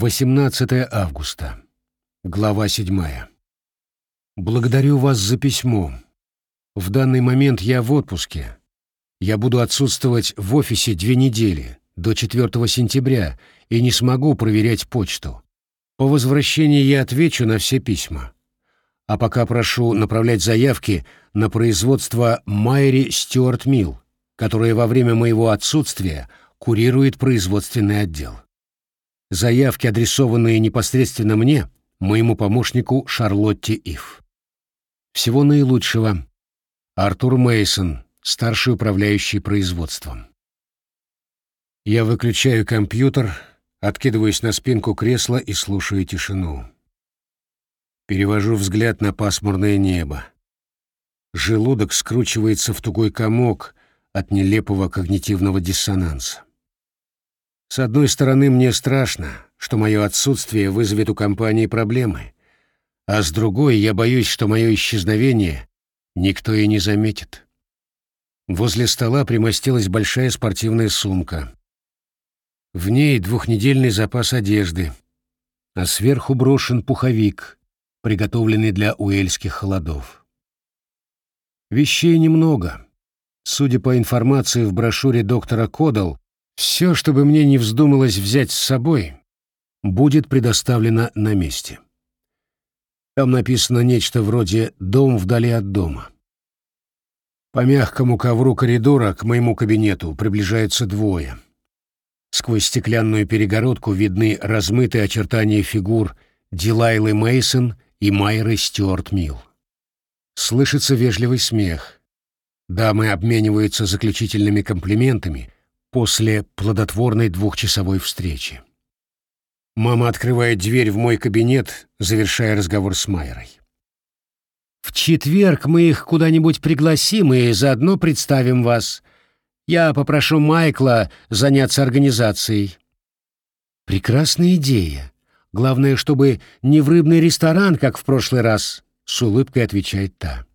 18 августа. Глава 7. Благодарю вас за письмо. В данный момент я в отпуске. Я буду отсутствовать в офисе две недели, до 4 сентября, и не смогу проверять почту. По возвращении я отвечу на все письма. А пока прошу направлять заявки на производство Майри Стюарт Милл, которое во время моего отсутствия курирует производственный отдел. Заявки, адресованные непосредственно мне, моему помощнику Шарлотте Ив. Всего наилучшего. Артур Мейсон, старший управляющий производством. Я выключаю компьютер, откидываюсь на спинку кресла и слушаю тишину. Перевожу взгляд на пасмурное небо. Желудок скручивается в тугой комок от нелепого когнитивного диссонанса. С одной стороны, мне страшно, что мое отсутствие вызовет у компании проблемы, а с другой я боюсь, что мое исчезновение никто и не заметит. Возле стола примостилась большая спортивная сумка. В ней двухнедельный запас одежды, а сверху брошен пуховик, приготовленный для уэльских холодов. Вещей немного. Судя по информации в брошюре доктора Кодал, все, что бы мне не вздумалось взять с собой, будет предоставлено на месте. Там написано нечто вроде «дом вдали от дома». По мягкому ковру коридора к моему кабинету приближаются двое. Сквозь стеклянную перегородку видны размытые очертания фигур Дилайлы Мейсон и Майры Стюарт Милл. Слышится вежливый смех. Дамы обмениваются заключительными комплиментами — после плодотворной двухчасовой встречи. Мама открывает дверь в мой кабинет, завершая разговор с Майерой. «В четверг мы их куда-нибудь пригласим и заодно представим вас. Я попрошу Майкла заняться организацией». «Прекрасная идея. Главное, чтобы не в рыбный ресторан, как в прошлый раз», — с улыбкой отвечает та.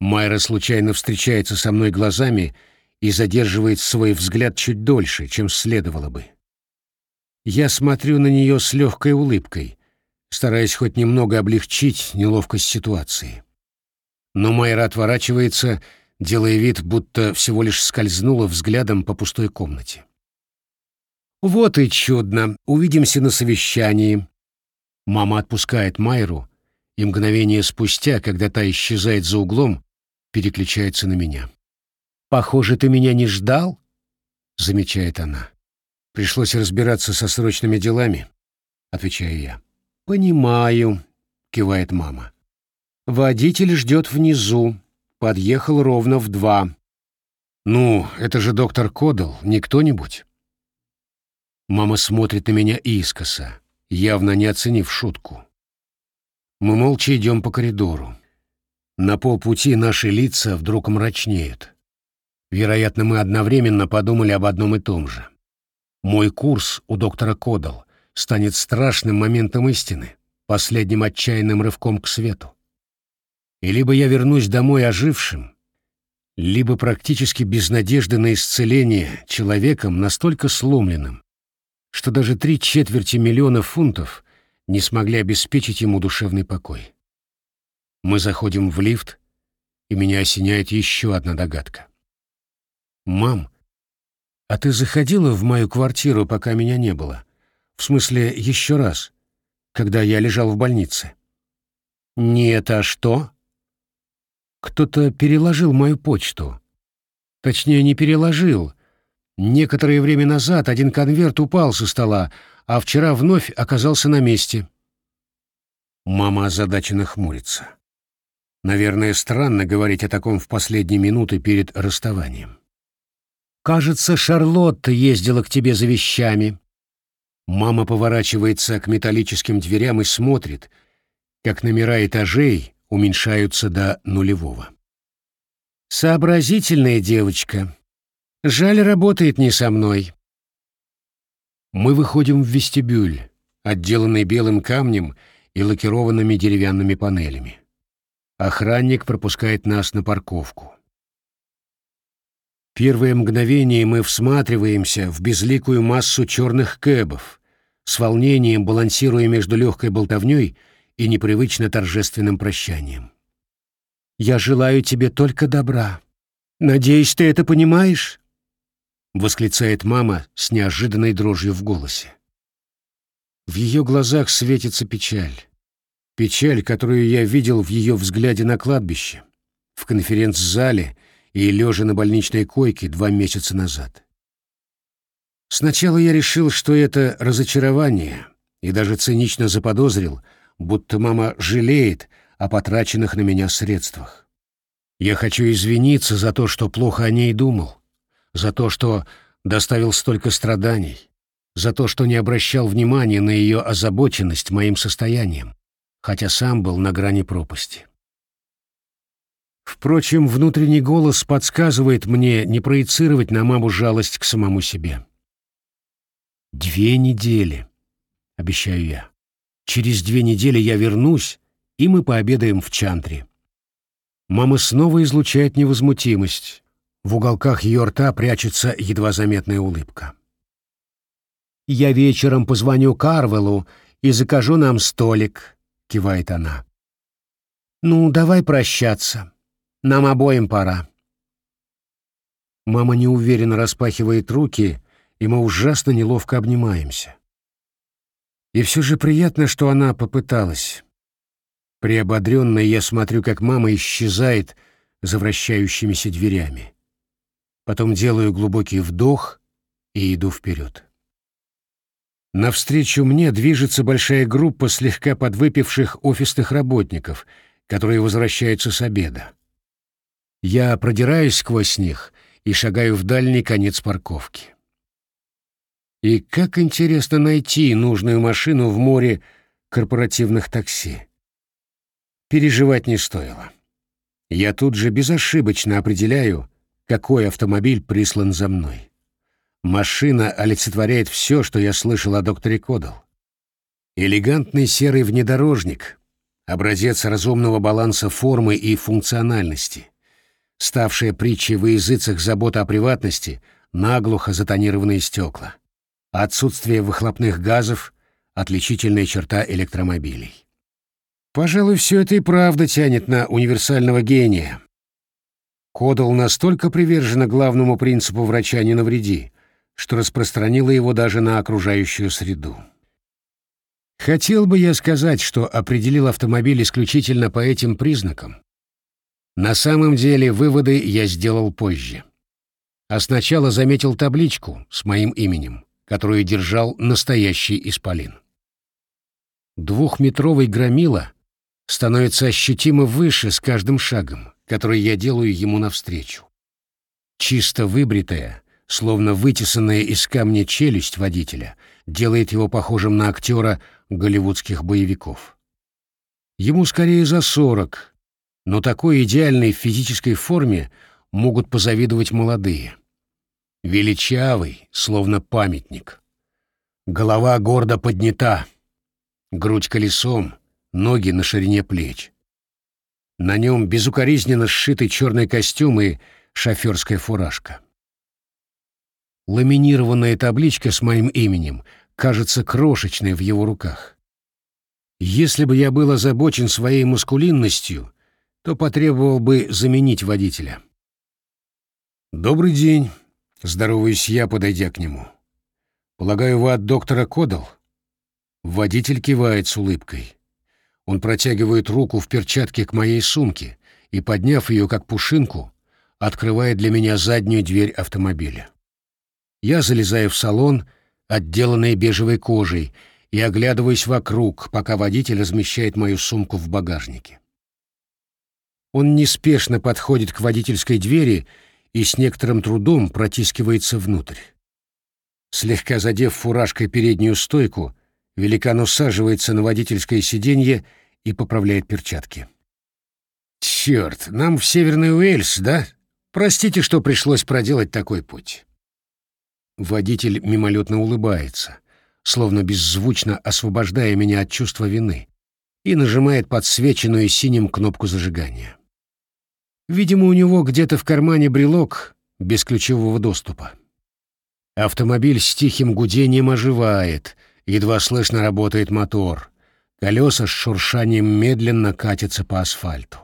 Майра случайно встречается со мной глазами — и задерживает свой взгляд чуть дольше, чем следовало бы. Я смотрю на нее с легкой улыбкой, стараясь хоть немного облегчить неловкость ситуации. Но Майра отворачивается, делая вид, будто всего лишь скользнула взглядом по пустой комнате. «Вот и чудно. Увидимся на совещании». Мама отпускает Майру, и мгновение спустя, когда та исчезает за углом, переключается на меня. «Похоже, ты меня не ждал?» — замечает она. «Пришлось разбираться со срочными делами», — отвечаю я. «Понимаю», — кивает мама. «Водитель ждет внизу. Подъехал ровно в два». «Ну, это же доктор Кодал, не кто-нибудь». Мама смотрит на меня искоса, явно не оценив шутку. Мы молча идем по коридору. На полпути наши лица вдруг мрачнеют. Вероятно, мы одновременно подумали об одном и том же. Мой курс у доктора Кодал станет страшным моментом истины, последним отчаянным рывком к свету. И либо я вернусь домой ожившим, либо практически без надежды на исцеление человеком настолько сломленным, что даже три четверти миллиона фунтов не смогли обеспечить ему душевный покой. Мы заходим в лифт, и меня осеняет еще одна догадка. «Мам, а ты заходила в мою квартиру, пока меня не было? В смысле, еще раз, когда я лежал в больнице?» «Нет, а что?» «Кто-то переложил мою почту. Точнее, не переложил. Некоторое время назад один конверт упал со стола, а вчера вновь оказался на месте». Мама озадаченно хмурится. Наверное, странно говорить о таком в последние минуты перед расставанием. Кажется, Шарлотта ездила к тебе за вещами. Мама поворачивается к металлическим дверям и смотрит, как номера этажей уменьшаются до нулевого. Сообразительная девочка. Жаль, работает не со мной. Мы выходим в вестибюль, отделанный белым камнем и лакированными деревянными панелями. Охранник пропускает нас на парковку. Первое мгновение мы всматриваемся в безликую массу черных кэбов, с волнением балансируя между легкой болтовней и непривычно торжественным прощанием. «Я желаю тебе только добра. Надеюсь, ты это понимаешь?» — восклицает мама с неожиданной дрожью в голосе. В ее глазах светится печаль. Печаль, которую я видел в ее взгляде на кладбище, в конференц-зале и лежа на больничной койке два месяца назад. Сначала я решил, что это разочарование, и даже цинично заподозрил, будто мама жалеет о потраченных на меня средствах. Я хочу извиниться за то, что плохо о ней думал, за то, что доставил столько страданий, за то, что не обращал внимания на ее озабоченность моим состоянием, хотя сам был на грани пропасти. Впрочем, внутренний голос подсказывает мне не проецировать на маму жалость к самому себе. Две недели, обещаю я. Через две недели я вернусь, и мы пообедаем в чантре. Мама снова излучает невозмутимость. В уголках ее рта прячется едва заметная улыбка. «Я вечером позвоню Карвелу и закажу нам столик», — кивает она. «Ну, давай прощаться. Нам обоим пора». Мама неуверенно распахивает руки и мы ужасно неловко обнимаемся. И все же приятно, что она попыталась. Приободренно я смотрю, как мама исчезает за вращающимися дверями. Потом делаю глубокий вдох и иду вперед. Навстречу мне движется большая группа слегка подвыпивших офисных работников, которые возвращаются с обеда. Я продираюсь сквозь них и шагаю в дальний конец парковки. И как интересно найти нужную машину в море корпоративных такси. Переживать не стоило. Я тут же безошибочно определяю, какой автомобиль прислан за мной. Машина олицетворяет все, что я слышал о докторе Кодал. Элегантный серый внедорожник, образец разумного баланса формы и функциональности, ставшая притчей во языцах забота о приватности, наглухо затонированные стекла. Отсутствие выхлопных газов — отличительная черта электромобилей. Пожалуй, все это и правда тянет на универсального гения. Кодал настолько привержена главному принципу врача «не навреди», что распространила его даже на окружающую среду. Хотел бы я сказать, что определил автомобиль исключительно по этим признакам. На самом деле выводы я сделал позже. А сначала заметил табличку с моим именем которую держал настоящий исполин. Двухметровый громила становится ощутимо выше с каждым шагом, который я делаю ему навстречу. Чисто выбритая, словно вытесанная из камня челюсть водителя, делает его похожим на актера голливудских боевиков. Ему скорее за сорок, но такой идеальной физической форме могут позавидовать молодые величавый, словно памятник. Голова гордо поднята, грудь колесом, ноги на ширине плеч. На нем безукоризненно сшитый черный костюм и шоферская фуражка. Ламинированная табличка с моим именем кажется крошечной в его руках. Если бы я был озабочен своей мускулинностью, то потребовал бы заменить водителя. «Добрый день», Здороваюсь я, подойдя к нему. «Полагаю, вы от доктора Кодал?» Водитель кивает с улыбкой. Он протягивает руку в перчатке к моей сумке и, подняв ее как пушинку, открывает для меня заднюю дверь автомобиля. Я залезаю в салон, отделанный бежевой кожей, и оглядываюсь вокруг, пока водитель размещает мою сумку в багажнике. Он неспешно подходит к водительской двери и с некоторым трудом протискивается внутрь. Слегка задев фуражкой переднюю стойку, великан усаживается на водительское сиденье и поправляет перчатки. «Черт, нам в Северный Уэльс, да? Простите, что пришлось проделать такой путь». Водитель мимолетно улыбается, словно беззвучно освобождая меня от чувства вины, и нажимает подсвеченную синим кнопку зажигания. Видимо, у него где-то в кармане брелок без ключевого доступа. Автомобиль с тихим гудением оживает, едва слышно работает мотор. Колеса с шуршанием медленно катятся по асфальту.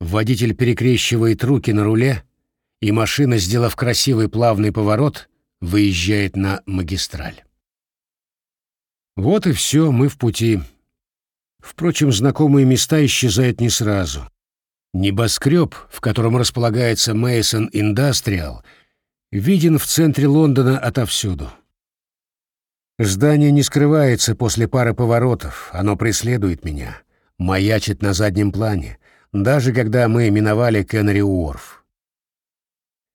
Водитель перекрещивает руки на руле, и машина, сделав красивый плавный поворот, выезжает на магистраль. Вот и все, мы в пути. Впрочем, знакомые места исчезают не сразу. Небоскреб, в котором располагается Мейсон Индастриал, виден в центре Лондона отовсюду. Здание не скрывается после пары поворотов, оно преследует меня, маячит на заднем плане, даже когда мы миновали Кеннери Уорф.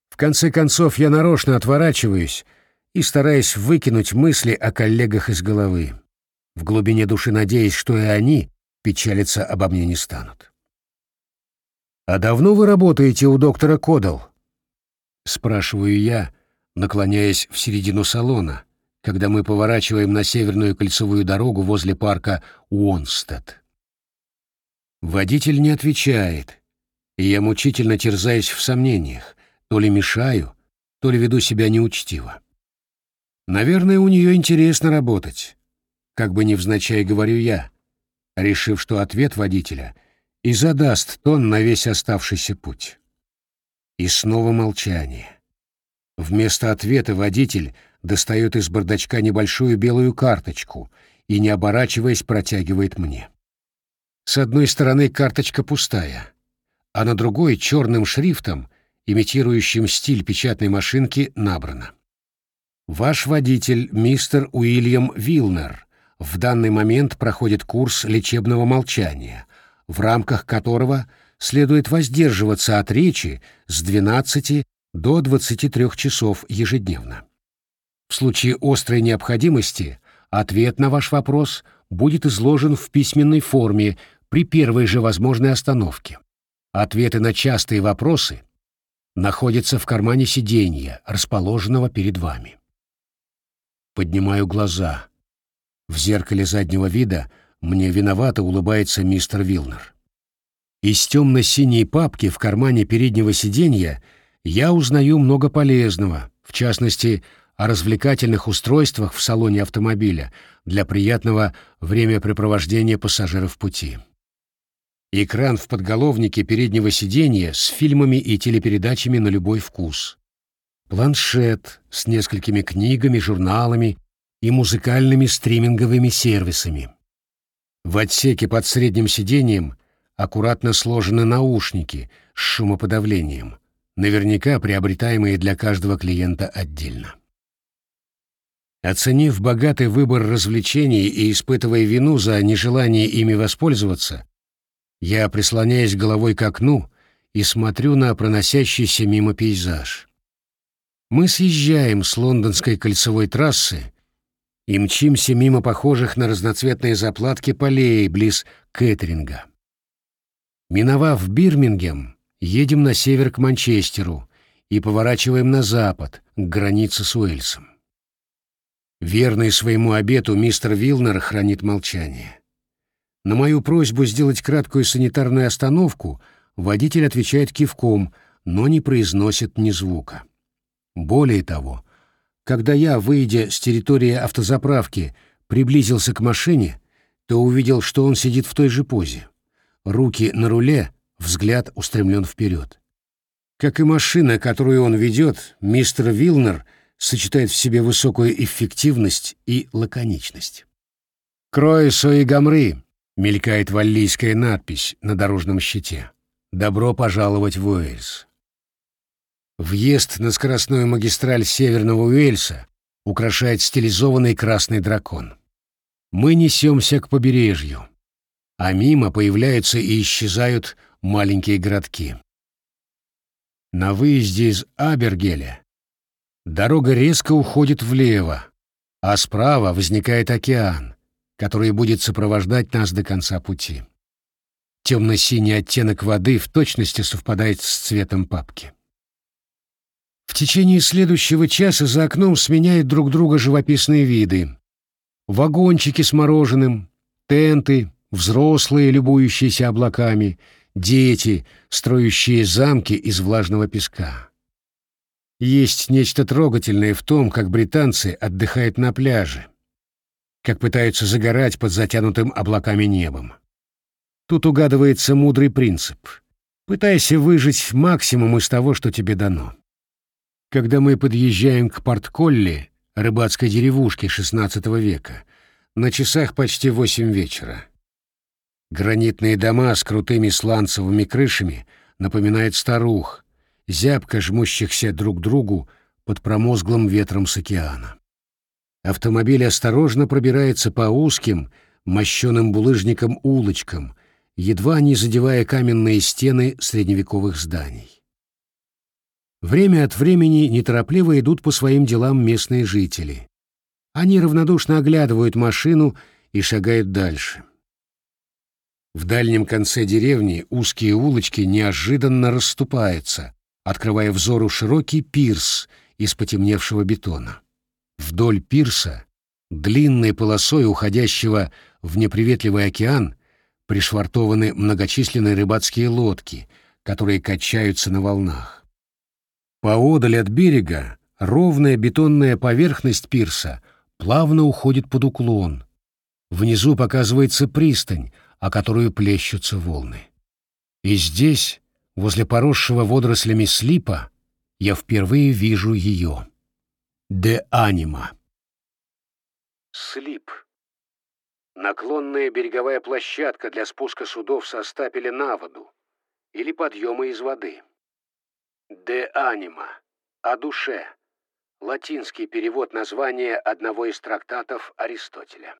В конце концов, я нарочно отворачиваюсь и стараюсь выкинуть мысли о коллегах из головы, в глубине души надеясь, что и они печалиться обо мне не станут. «А давно вы работаете у доктора Кодал?» — спрашиваю я, наклоняясь в середину салона, когда мы поворачиваем на северную кольцевую дорогу возле парка Уонстед. Водитель не отвечает, и я мучительно терзаюсь в сомнениях, то ли мешаю, то ли веду себя неучтиво. Наверное, у нее интересно работать, как бы невзначай говорю я, решив, что ответ водителя и задаст тон на весь оставшийся путь. И снова молчание. Вместо ответа водитель достает из бардачка небольшую белую карточку и, не оборачиваясь, протягивает мне. С одной стороны карточка пустая, а на другой черным шрифтом, имитирующим стиль печатной машинки, набрано. Ваш водитель, мистер Уильям Вилнер, в данный момент проходит курс лечебного молчания, в рамках которого следует воздерживаться от речи с 12 до 23 часов ежедневно. В случае острой необходимости ответ на ваш вопрос будет изложен в письменной форме при первой же возможной остановке. Ответы на частые вопросы находятся в кармане сиденья, расположенного перед вами. Поднимаю глаза. В зеркале заднего вида мне виновато улыбается мистер Вилнер. Из темно-синей папки в кармане переднего сиденья я узнаю много полезного, в частности, о развлекательных устройствах в салоне автомобиля для приятного времяпрепровождения пассажиров пути. Экран в подголовнике переднего сиденья с фильмами и телепередачами на любой вкус. Планшет с несколькими книгами, журналами и музыкальными стриминговыми сервисами. В отсеке под средним сиденьем аккуратно сложены наушники с шумоподавлением, наверняка приобретаемые для каждого клиента отдельно. Оценив богатый выбор развлечений и испытывая вину за нежелание ими воспользоваться, я прислоняюсь головой к окну и смотрю на проносящийся мимо пейзаж. Мы съезжаем с лондонской кольцевой трассы и мчимся мимо похожих на разноцветные заплатки полей близ Кэтеринга. Миновав Бирмингем, едем на север к Манчестеру и поворачиваем на запад, к границе с Уэльсом. Верный своему обету мистер Вилнер хранит молчание. На мою просьбу сделать краткую санитарную остановку водитель отвечает кивком, но не произносит ни звука. Более того, когда я, выйдя с территории автозаправки, приблизился к машине, то увидел, что он сидит в той же позе. Руки на руле, взгляд устремлен вперед. Как и машина, которую он ведет, мистер Вилнер — сочетает в себе высокую эффективность и лаконичность. «Кроесо и Гамры» — мелькает валлийская надпись на дорожном щите. «Добро пожаловать в Уэльс». Въезд на скоростную магистраль Северного Уэльса украшает стилизованный красный дракон. Мы несемся к побережью, а мимо появляются и исчезают маленькие городки. На выезде из Абергеля Дорога резко уходит влево, а справа возникает океан, который будет сопровождать нас до конца пути. Темно-синий оттенок воды в точности совпадает с цветом папки. В течение следующего часа за окном сменяют друг друга живописные виды. Вагончики с мороженым, тенты, взрослые, любующиеся облаками, дети, строящие замки из влажного песка. Есть нечто трогательное в том, как британцы отдыхают на пляже. как пытаются загорать под затянутым облаками небом. Тут угадывается мудрый принцип. Пытайся выжить максимум из того, что тебе дано. Когда мы подъезжаем к Портколли, рыбацкой деревушке XVI века, на часах почти восемь вечера. Гранитные дома с крутыми сланцевыми крышами напоминают старух, зябко жмущихся друг к другу под промозглым ветром с океана. Автомобиль осторожно пробирается по узким, мощеным булыжником улочкам, едва не задевая каменные стены средневековых зданий. Время от времени неторопливо идут по своим делам местные жители. Они равнодушно оглядывают машину и шагают дальше. В дальнем конце деревни узкие улочки неожиданно расступаются, открывая взору широкий пирс из потемневшего бетона. Вдоль пирса, длинной полосой уходящего в неприветливый океан, пришвартованы многочисленные рыбацкие лодки, которые качаются на волнах. Поодаль от берега ровная бетонная поверхность пирса плавно уходит под уклон. Внизу показывается пристань, о которую плещутся волны. И здесь, возле поросшего водорослями слипа, я впервые вижу ее. Де анима. Слип. Наклонная береговая площадка для спуска судов со стапеля на воду или подъема из воды. Де анима. О душе. Латинский перевод названия одного из трактатов Аристотеля.